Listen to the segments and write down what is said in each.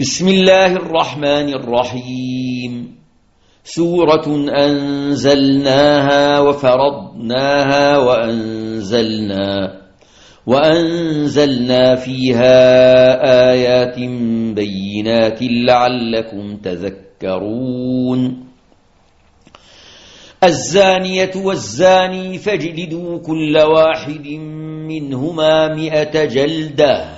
بسم الله الرحمن الرحيم سورة أنزلناها وفرضناها وأنزلنا وأنزلنا فيها آيات بينات لعلكم تذكرون الزانية والزاني فاجلدوا كل واحد منهما مئة جلده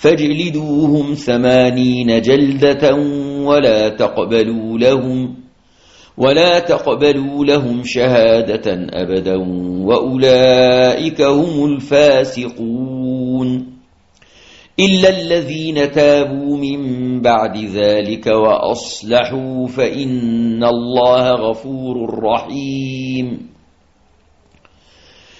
فاجلدوهم ثمانين جلدة ولا تقبلوا لهم ولا تقبلوا لهم شهادة أبدا وأولئك هم الفاسقون. إلا الذين تابوا من بعد ذلك وأصلحوا فإن الله غفور رحيم.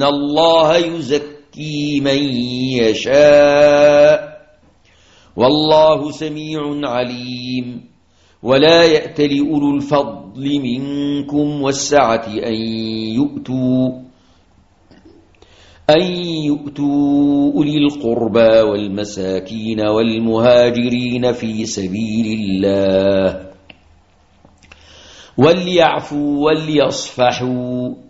إِنَّ اللَّهَ يُزَكِّي مَن يَشَاءُ وَاللَّهُ سَمِيعٌ عَلِيمٌ. وَلَا يَأْتَلِ أُولُو الْفَضْلِ مِنكُمْ وَالسَّعَةِ أَن يُؤْتُوا أَن يُؤْتُوا أُولِي الْقُرْبَى وَالْمَسَاكِينَ وَالْمُهَاجِرِينَ فِي سَبِيلِ اللَّهِ وَلْيَعْفُوا وَلْيَصْفَحُوا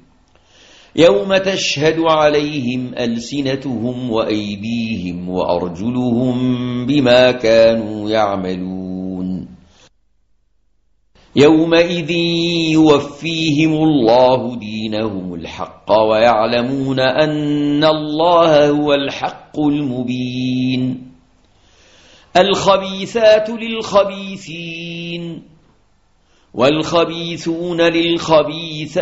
يوم تشهد عليهم ألسنتهم وأيديهم وأرجلهم بما كانوا يعملون. يومئذ يوفيهم الله دينهم الحق ويعلمون أن الله هو الحق المبين. الخبيثات للخبيثين والخبيثون للخبيثات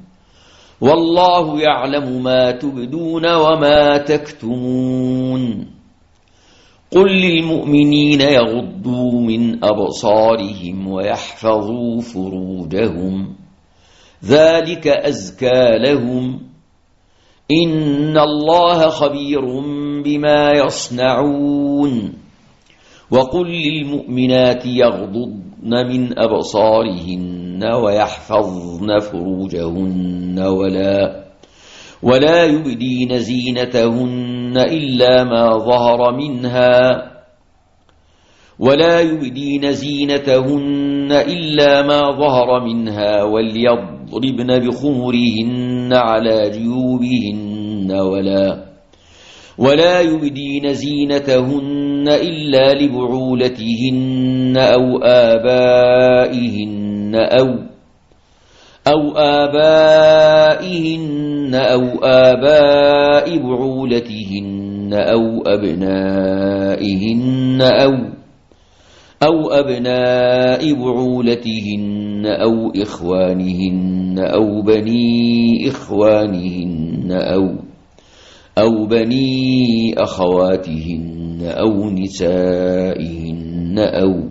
والله يعلم ما تبدون وما تكتمون. قل للمؤمنين يغضوا من أبصارهم ويحفظوا فروجهم. ذلك أزكى لهم. إن الله خبير بما يصنعون. وقل للمؤمنات يغضضن من أبصارهن. ويحفظن فروجهن ولا ولا يبدين زينتهن إلا ما ظهر منها ولا يبدين زينتهن إلا ما ظهر منها وليضربن بخمرهن على جيوبهن ولا ولا يبدين زينتهن إلا لبعولتهن أو آبائهن أو أو آبائهن أو آباء بعولتهن أو أبنائهن أو أو أبناء بعولتهن أو إخوانهن أو بني إخوانهن أو أو بني أخواتهن أو نسائهن أو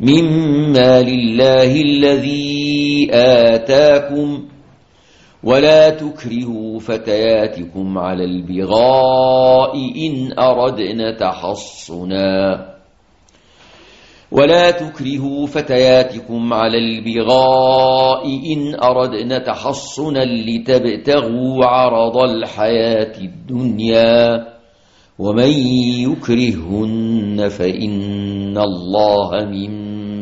مما لله الذي آتاكم ولا تكرهوا فتياتكم على البغاء إن أردنا تحصنا ولا تكرهوا فتياتكم على البغاء إن أردنا تحصنا لتبتغوا عرض الحياة الدنيا ومن يكرهن فإن الله من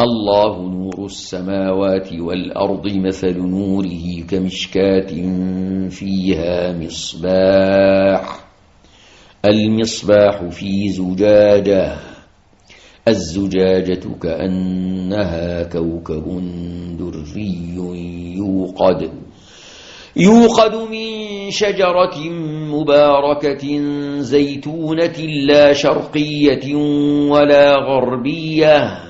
الله نور السماوات والأرض مثل نوره كمشكاة فيها مصباح. المصباح في زجاجة. الزجاجة كأنها كوكب دري يوقد. يوقد من شجرة مباركة زيتونة لا شرقية ولا غربية.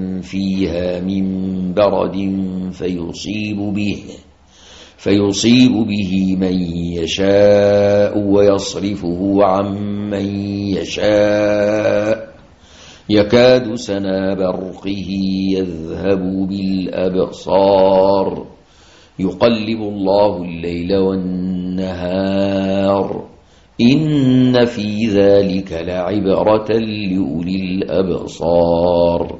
فيها من برد فيصيب به فيصيب به من يشاء ويصرفه عن من يشاء. يكاد سنا برقه يذهب بالأبصار. يقلب الله الليل والنهار. إن في ذلك لعبرة لأولي الأبصار.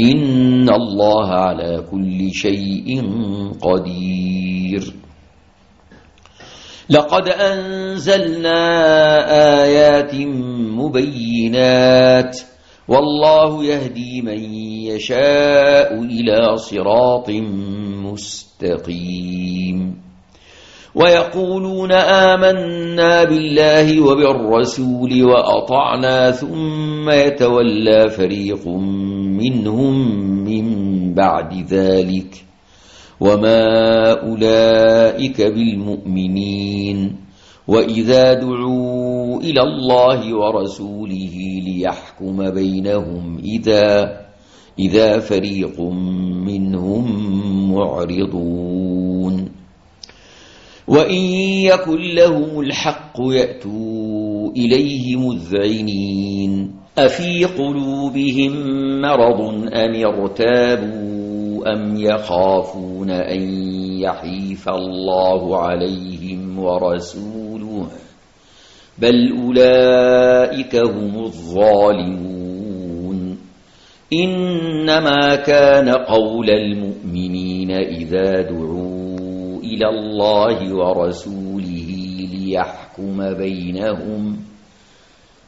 إن الله على كل شيء قدير. لقد أنزلنا آيات مبينات. والله يهدي من يشاء إلى صراط مستقيم. ويقولون آمنا بالله وبالرسول وأطعنا ثم يتولى فريق منهم من بعد ذلك وما أولئك بالمؤمنين وإذا دعوا إلى الله ورسوله ليحكم بينهم إذا إذا فريق منهم معرضون وإن يكن لهم الحق يأتوا إليه مذعنين أفي قلوبهم مرض أم ارتابوا أم يخافون أن يحيف الله عليهم ورسوله بل أولئك هم الظالمون إنما كان قول المؤمنين إذا دعوا إلى الله ورسوله ليحكم بينهم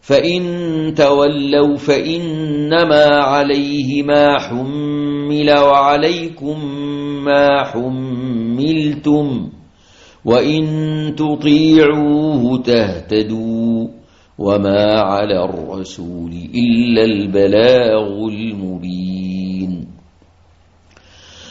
فإن تولوا فإنما عليه ما حمل وعليكم ما حملتم وإن تطيعوه تهتدوا وما على الرسول إلا البلاغ المبين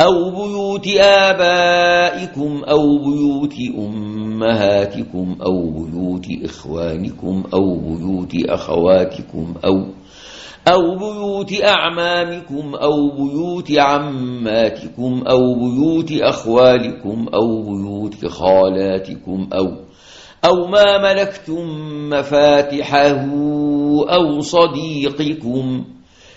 أو بيوت آبائكم أو بيوت أمهاتكم أو بيوت إخوانكم أو بيوت أخواتكم أو أو بيوت أعمامكم أو بيوت عماتكم أو بيوت أخوالكم أو بيوت خالاتكم أو أو ما ملكتم مفاتحه أو صديقكم